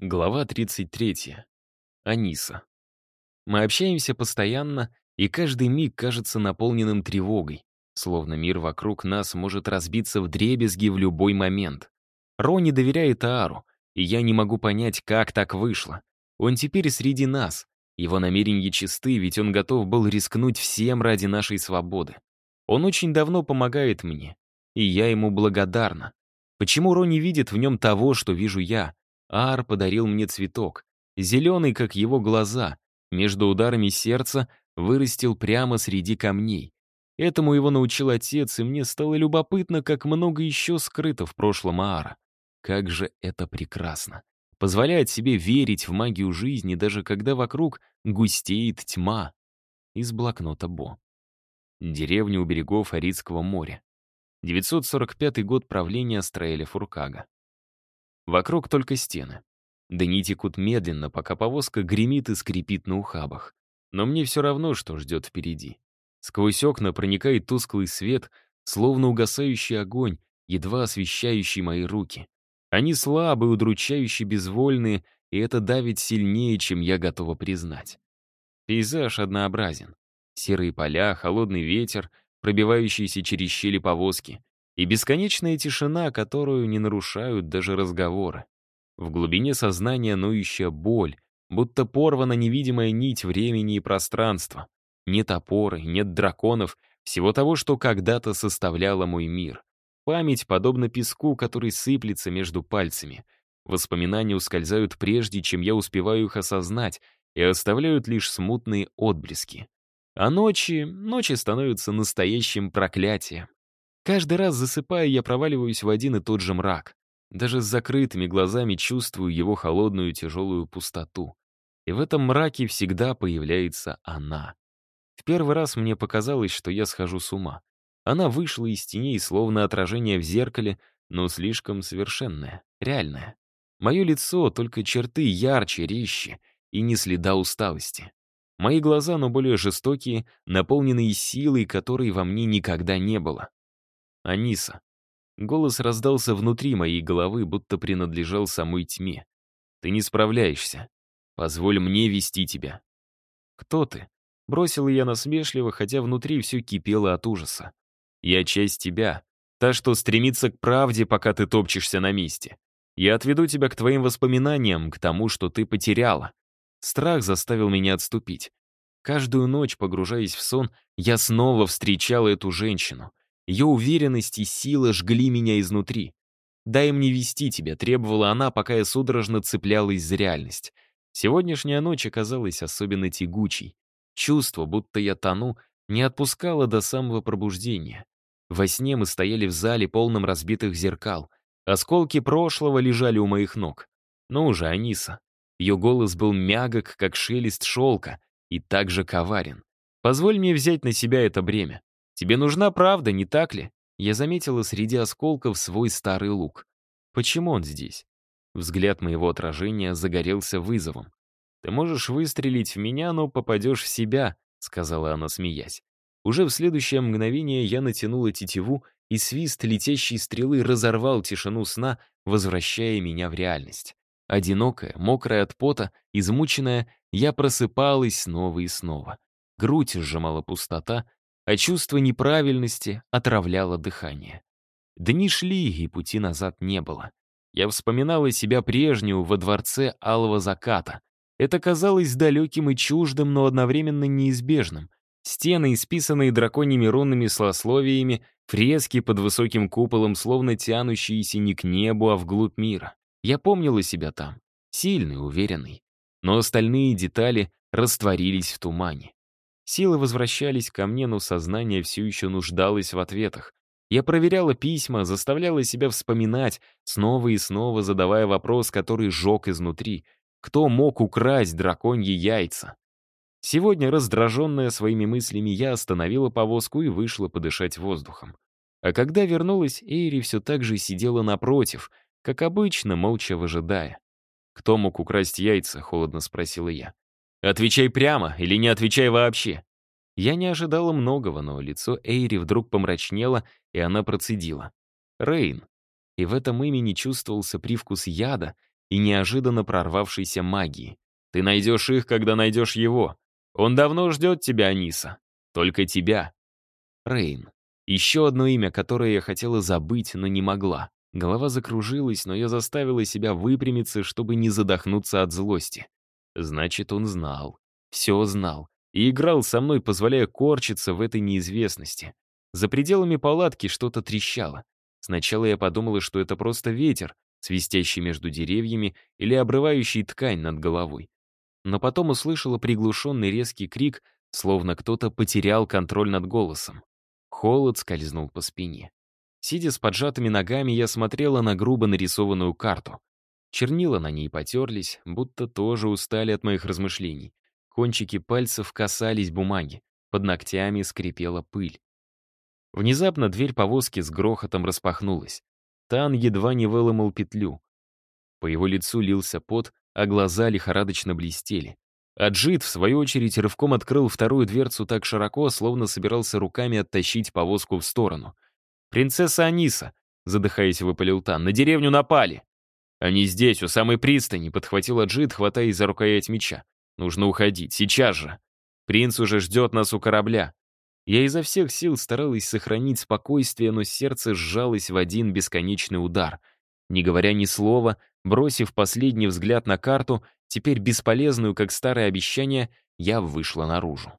Глава 33. Аниса. Мы общаемся постоянно, и каждый миг кажется наполненным тревогой, словно мир вокруг нас может разбиться в дребезги в любой момент. Ро не доверяет Аару, и я не могу понять, как так вышло. Он теперь среди нас. Его намерения чисты, ведь он готов был рискнуть всем ради нашей свободы. Он очень давно помогает мне, и я ему благодарна. Почему Ро не видит в нем того, что вижу я? Аар подарил мне цветок, зеленый, как его глаза, между ударами сердца вырастил прямо среди камней. Этому его научил отец, и мне стало любопытно, как много еще скрыто в прошлом Аара. Как же это прекрасно. Позволяет себе верить в магию жизни, даже когда вокруг густеет тьма. Из блокнота Бо. Деревня у берегов Аридского моря. 945 год правления Астраэля Фуркага. Вокруг только стены. Дни текут медленно, пока повозка гремит и скрипит на ухабах. Но мне все равно, что ждет впереди. Сквозь окна проникает тусклый свет, словно угасающий огонь, едва освещающий мои руки. Они слабы, удручающе безвольные, и это давит сильнее, чем я готова признать. Пейзаж однообразен. Серые поля, холодный ветер, пробивающийся через щели повозки, и бесконечная тишина, которую не нарушают даже разговоры. В глубине сознания ноющая боль, будто порвана невидимая нить времени и пространства. Нет опоры, нет драконов, всего того, что когда-то составляло мой мир. Память подобна песку, который сыплется между пальцами. Воспоминания ускользают прежде, чем я успеваю их осознать, и оставляют лишь смутные отблески. А ночи, ночи становятся настоящим проклятием. Каждый раз засыпая, я проваливаюсь в один и тот же мрак. Даже с закрытыми глазами чувствую его холодную тяжелую пустоту. И в этом мраке всегда появляется она. В первый раз мне показалось, что я схожу с ума. Она вышла из теней, словно отражение в зеркале, но слишком совершенное, реальное. Мое лицо, только черты ярче, резче и не следа усталости. Мои глаза, но более жестокие, наполненные силой, которой во мне никогда не было. Аниса. Голос раздался внутри моей головы, будто принадлежал самой тьме. Ты не справляешься. Позволь мне вести тебя. Кто ты? Бросила я насмешливо, хотя внутри все кипело от ужаса. Я часть тебя, та, что стремится к правде, пока ты топчешься на месте. Я отведу тебя к твоим воспоминаниям, к тому, что ты потеряла. Страх заставил меня отступить. Каждую ночь, погружаясь в сон, я снова встречала эту женщину — ее уверенность и сила жгли меня изнутри. «Дай мне вести тебя», — требовала она, пока я судорожно цеплялась за реальность. Сегодняшняя ночь оказалась особенно тягучей. Чувство, будто я тону, не отпускало до самого пробуждения. Во сне мы стояли в зале, полном разбитых зеркал. Осколки прошлого лежали у моих ног. Ну уже Аниса. Ее голос был мягок, как шелест шелка, и так же коварен. «Позволь мне взять на себя это бремя. «Тебе нужна правда, не так ли?» Я заметила среди осколков свой старый лук. «Почему он здесь?» Взгляд моего отражения загорелся вызовом. «Ты можешь выстрелить в меня, но попадешь в себя», — сказала она, смеясь. Уже в следующее мгновение я натянула тетиву, и свист летящей стрелы разорвал тишину сна, возвращая меня в реальность. Одинокая, мокрая от пота, измученная, я просыпалась снова и снова. Грудь сжимала пустота, а чувство неправильности отравляло дыхание. Дни шли, и пути назад не было. Я вспоминал о себя прежнюю во дворце Алого Заката. Это казалось далеким и чуждым, но одновременно неизбежным. Стены, исписанные драконьими рунными слословиями, фрески под высоким куполом, словно тянущиеся не к небу, а вглубь мира. Я помнил о себя там, сильный, уверенный. Но остальные детали растворились в тумане. Силы возвращались ко мне, но сознание все еще нуждалось в ответах. Я проверяла письма, заставляла себя вспоминать, снова и снова задавая вопрос, который жег изнутри. Кто мог украсть драконьи яйца? Сегодня, раздраженная своими мыслями, я остановила повозку и вышла подышать воздухом. А когда вернулась, Эйри все так же сидела напротив, как обычно, молча выжидая. «Кто мог украсть яйца?» — холодно спросила я. Отвечай прямо или не отвечай вообще. Я не ожидала многого, но лицо Эйри вдруг помрачнело, и она процедила. Рейн. И в этом имени чувствовался привкус яда и неожиданно прорвавшейся магии. Ты найдешь их, когда найдешь его. Он давно ждет тебя, Аниса. Только тебя. Рейн. Еще одно имя, которое я хотела забыть, но не могла. Голова закружилась, но я заставила себя выпрямиться, чтобы не задохнуться от злости. Значит, он знал. Все знал. И играл со мной, позволяя корчиться в этой неизвестности. За пределами палатки что-то трещало. Сначала я подумала, что это просто ветер, свистящий между деревьями или обрывающий ткань над головой. Но потом услышала приглушенный резкий крик, словно кто-то потерял контроль над голосом. Холод скользнул по спине. Сидя с поджатыми ногами, я смотрела на грубо нарисованную карту. Чернила на ней потерлись, будто тоже устали от моих размышлений. Кончики пальцев касались бумаги, под ногтями скрипела пыль. Внезапно дверь повозки с грохотом распахнулась. Тан едва не выломал петлю. По его лицу лился пот, а глаза лихорадочно блестели. Аджит, в свою очередь, рывком открыл вторую дверцу так широко, словно собирался руками оттащить повозку в сторону. «Принцесса Аниса!» — задыхаясь, выпалил Тан. «На деревню напали!» А «Они здесь, у самой пристани», — подхватила Джид, хватая за рукоять меча. «Нужно уходить, сейчас же. Принц уже ждет нас у корабля». Я изо всех сил старалась сохранить спокойствие, но сердце сжалось в один бесконечный удар. Не говоря ни слова, бросив последний взгляд на карту, теперь бесполезную, как старое обещание, я вышла наружу.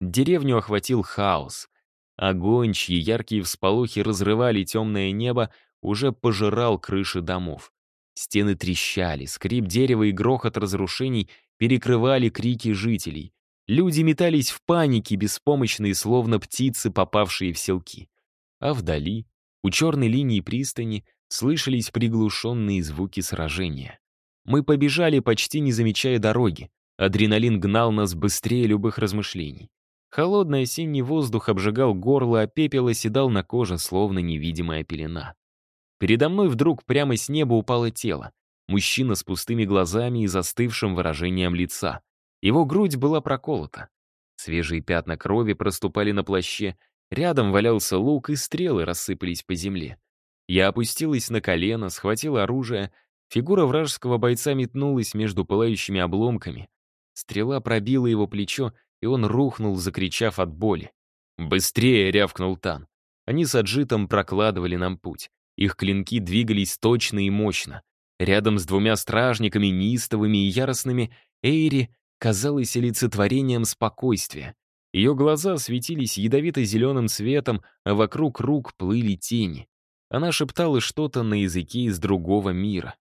Деревню охватил хаос. Огонь, чьи яркие всполохи разрывали темное небо, уже пожирал крыши домов. Стены трещали, скрип дерева и грохот разрушений перекрывали крики жителей. Люди метались в панике, беспомощные, словно птицы, попавшие в селки. А вдали, у черной линии пристани, слышались приглушенные звуки сражения. Мы побежали, почти не замечая дороги. Адреналин гнал нас быстрее любых размышлений. Холодный осенний воздух обжигал горло, а пепел оседал на коже, словно невидимая пелена. Передо мной вдруг прямо с неба упало тело. Мужчина с пустыми глазами и застывшим выражением лица. Его грудь была проколота. Свежие пятна крови проступали на плаще, рядом валялся лук, и стрелы рассыпались по земле. Я опустилась на колено, схватила оружие. Фигура вражеского бойца метнулась между пылающими обломками. Стрела пробила его плечо, и он рухнул, закричав от боли. «Быстрее!» — рявкнул Тан. Они с Аджитом прокладывали нам путь. Их клинки двигались точно и мощно. Рядом с двумя стражниками, неистовыми и яростными, Эйри казалась олицетворением спокойствия. Ее глаза светились ядовито-зеленым светом, а вокруг рук плыли тени. Она шептала что-то на языке из другого мира.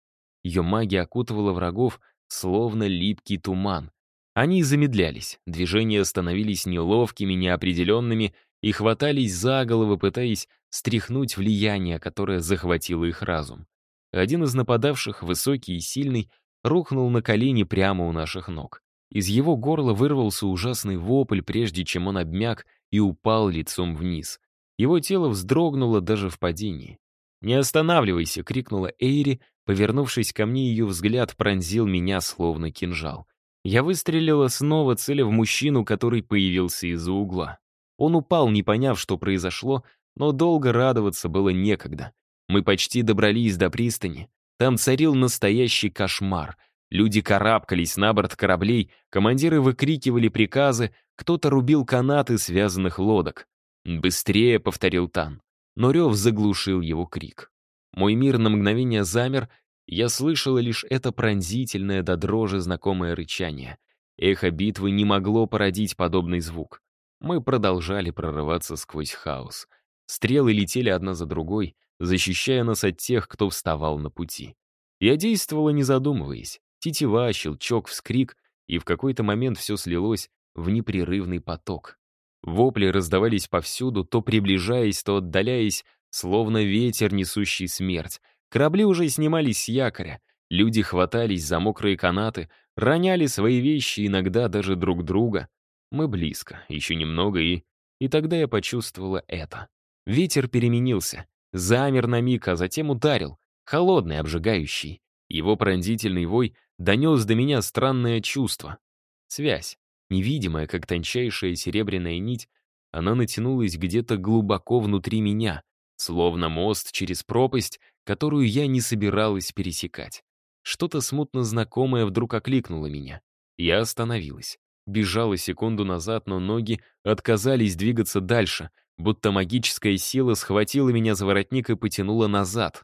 Ее магия окутывала врагов, словно липкий туман. Они замедлялись, движения становились неловкими, неопределенными и хватались за головы, пытаясь стряхнуть влияние, которое захватило их разум. Один из нападавших, высокий и сильный, рухнул на колени прямо у наших ног. Из его горла вырвался ужасный вопль, прежде чем он обмяк и упал лицом вниз. Его тело вздрогнуло даже в падении. «Не останавливайся!» — крикнула Эйри, повернувшись ко мне, ее взгляд пронзил меня, словно кинжал. Я выстрелила снова, целя в мужчину, который появился из-за угла. Он упал, не поняв, что произошло, но долго радоваться было некогда. Мы почти добрались до пристани. Там царил настоящий кошмар. Люди карабкались на борт кораблей, командиры выкрикивали приказы, кто-то рубил канаты связанных лодок. «Быстрее!» — повторил Тан. Но рев заглушил его крик. Мой мир на мгновение замер, я слышала лишь это пронзительное до дрожи знакомое рычание. Эхо битвы не могло породить подобный звук мы продолжали прорываться сквозь хаос. Стрелы летели одна за другой, защищая нас от тех, кто вставал на пути. Я действовала, не задумываясь. Тетива, щелчок, вскрик, и в какой-то момент все слилось в непрерывный поток. Вопли раздавались повсюду, то приближаясь, то отдаляясь, словно ветер, несущий смерть. Корабли уже снимались с якоря, люди хватались за мокрые канаты, роняли свои вещи, иногда даже друг друга — мы близко, еще немного и... И тогда я почувствовала это. Ветер переменился, замер на миг, а затем ударил, холодный, обжигающий. Его пронзительный вой донес до меня странное чувство. Связь, невидимая, как тончайшая серебряная нить, она натянулась где-то глубоко внутри меня, словно мост через пропасть, которую я не собиралась пересекать. Что-то смутно знакомое вдруг окликнуло меня. Я остановилась. Бежала секунду назад, но ноги отказались двигаться дальше, будто магическая сила схватила меня за воротник и потянула назад.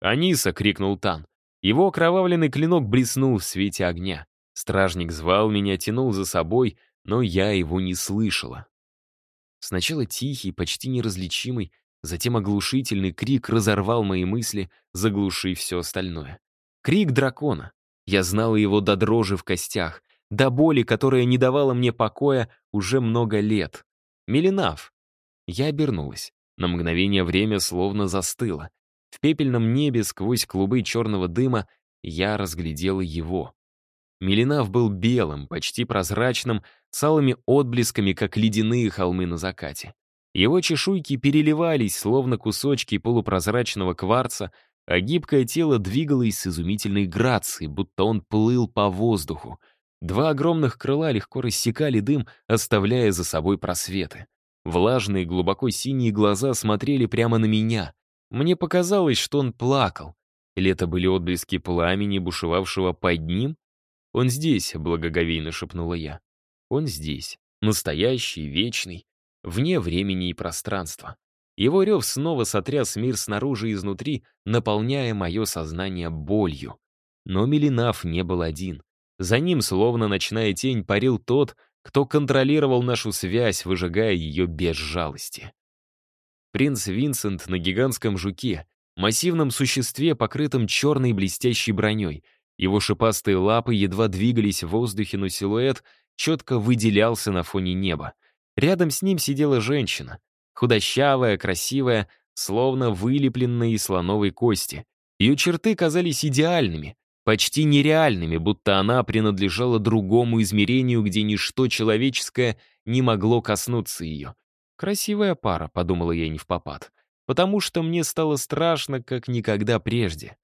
«Аниса!» — крикнул Тан. Его окровавленный клинок блеснул в свете огня. Стражник звал меня, тянул за собой, но я его не слышала. Сначала тихий, почти неразличимый, затем оглушительный крик разорвал мои мысли, заглушив все остальное. Крик дракона. Я знала его до дрожи в костях до боли, которая не давала мне покоя уже много лет. Милинав. Я обернулась. На мгновение время словно застыло. В пепельном небе сквозь клубы черного дыма я разглядела его. Милинав был белым, почти прозрачным, целыми отблесками, как ледяные холмы на закате. Его чешуйки переливались, словно кусочки полупрозрачного кварца, а гибкое тело двигалось с изумительной грацией, будто он плыл по воздуху — Два огромных крыла легко рассекали дым, оставляя за собой просветы. Влажные, глубоко синие глаза смотрели прямо на меня. Мне показалось, что он плакал. Лето были отблески пламени, бушевавшего под ним? «Он здесь», — благоговейно шепнула я. «Он здесь. Настоящий, вечный, вне времени и пространства». Его рев снова сотряс мир снаружи и изнутри, наполняя мое сознание болью. Но Милинав не был один. За ним, словно ночная тень, парил тот, кто контролировал нашу связь, выжигая ее без жалости. Принц Винсент на гигантском жуке, массивном существе, покрытом черной блестящей броней. Его шипастые лапы едва двигались в воздухе, но силуэт четко выделялся на фоне неба. Рядом с ним сидела женщина, худощавая, красивая, словно вылепленная из слоновой кости. Ее черты казались идеальными, почти нереальными, будто она принадлежала другому измерению, где ничто человеческое не могло коснуться ее. «Красивая пара», — подумала я не в попад, потому что мне стало страшно, как никогда прежде.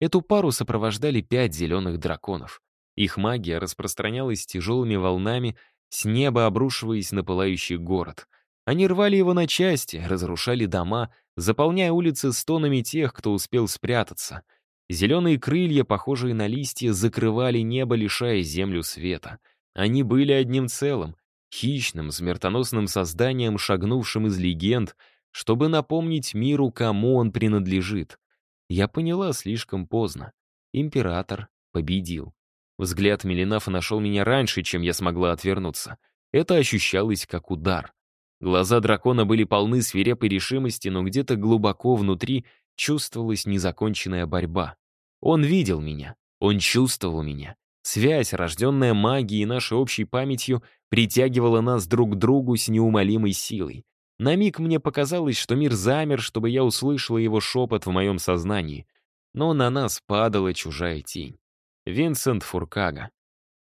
Эту пару сопровождали пять зеленых драконов. Их магия распространялась тяжелыми волнами, с неба обрушиваясь на пылающий город. Они рвали его на части, разрушали дома, заполняя улицы стонами тех, кто успел спрятаться — Зеленые крылья, похожие на листья, закрывали небо, лишая землю света. Они были одним целым, хищным, смертоносным созданием, шагнувшим из легенд, чтобы напомнить миру, кому он принадлежит. Я поняла слишком поздно. Император победил. Взгляд Мелинафа нашел меня раньше, чем я смогла отвернуться. Это ощущалось как удар. Глаза дракона были полны свирепой решимости, но где-то глубоко внутри чувствовалась незаконченная борьба. Он видел меня, он чувствовал меня. Связь, рожденная магией и нашей общей памятью, притягивала нас друг к другу с неумолимой силой. На миг мне показалось, что мир замер, чтобы я услышала его шепот в моем сознании. Но на нас падала чужая тень. Винсент Фуркага.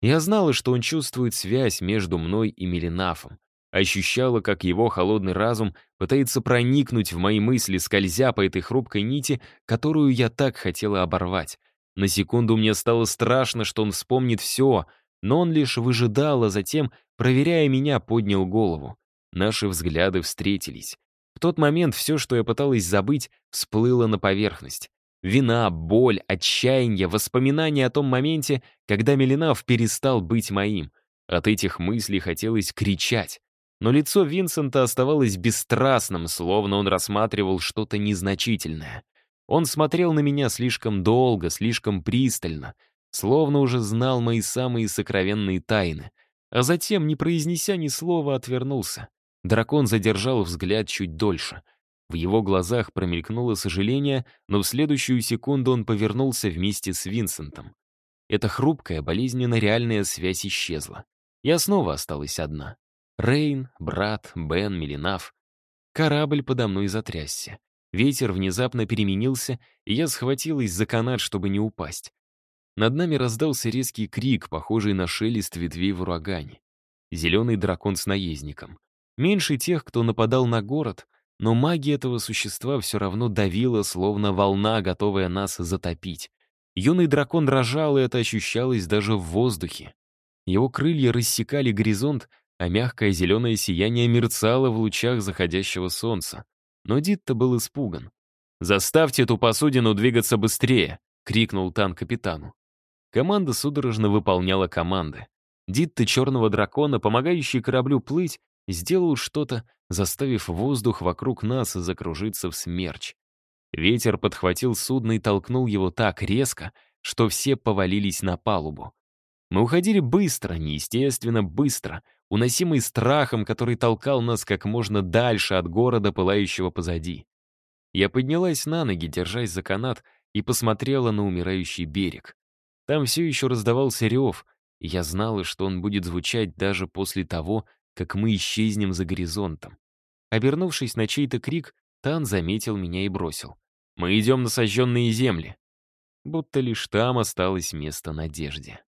Я знала, что он чувствует связь между мной и Мелинафом ощущала, как его холодный разум пытается проникнуть в мои мысли, скользя по этой хрупкой нити, которую я так хотела оборвать. На секунду мне стало страшно, что он вспомнит все, но он лишь выжидал, а затем, проверяя меня, поднял голову. Наши взгляды встретились. В тот момент все, что я пыталась забыть, всплыло на поверхность. Вина, боль, отчаяние, воспоминания о том моменте, когда Милинав перестал быть моим. От этих мыслей хотелось кричать но лицо Винсента оставалось бесстрастным, словно он рассматривал что-то незначительное. Он смотрел на меня слишком долго, слишком пристально, словно уже знал мои самые сокровенные тайны. А затем, не произнеся ни слова, отвернулся. Дракон задержал взгляд чуть дольше. В его глазах промелькнуло сожаление, но в следующую секунду он повернулся вместе с Винсентом. Эта хрупкая, болезненно реальная связь исчезла. Я снова осталась одна. Рейн, брат, Бен, Милинав. Корабль подо мной затрясся. Ветер внезапно переменился, и я схватилась за канат, чтобы не упасть. Над нами раздался резкий крик, похожий на шелест ветвей в урагане. Зеленый дракон с наездником. Меньше тех, кто нападал на город, но магия этого существа все равно давила, словно волна, готовая нас затопить. Юный дракон дрожал, и это ощущалось даже в воздухе. Его крылья рассекали горизонт, а мягкое зеленое сияние мерцало в лучах заходящего солнца. Но Дитто был испуган. «Заставьте эту посудину двигаться быстрее!» — крикнул Тан капитану. Команда судорожно выполняла команды. Дитто черного дракона, помогающий кораблю плыть, сделал что-то, заставив воздух вокруг нас закружиться в смерч. Ветер подхватил судно и толкнул его так резко, что все повалились на палубу. Мы уходили быстро, неестественно быстро — уносимый страхом, который толкал нас как можно дальше от города, пылающего позади. Я поднялась на ноги, держась за канат, и посмотрела на умирающий берег. Там все еще раздавался рев, и я знала, что он будет звучать даже после того, как мы исчезнем за горизонтом. Обернувшись на чей-то крик, Тан заметил меня и бросил. «Мы идем на сожженные земли». Будто лишь там осталось место надежде.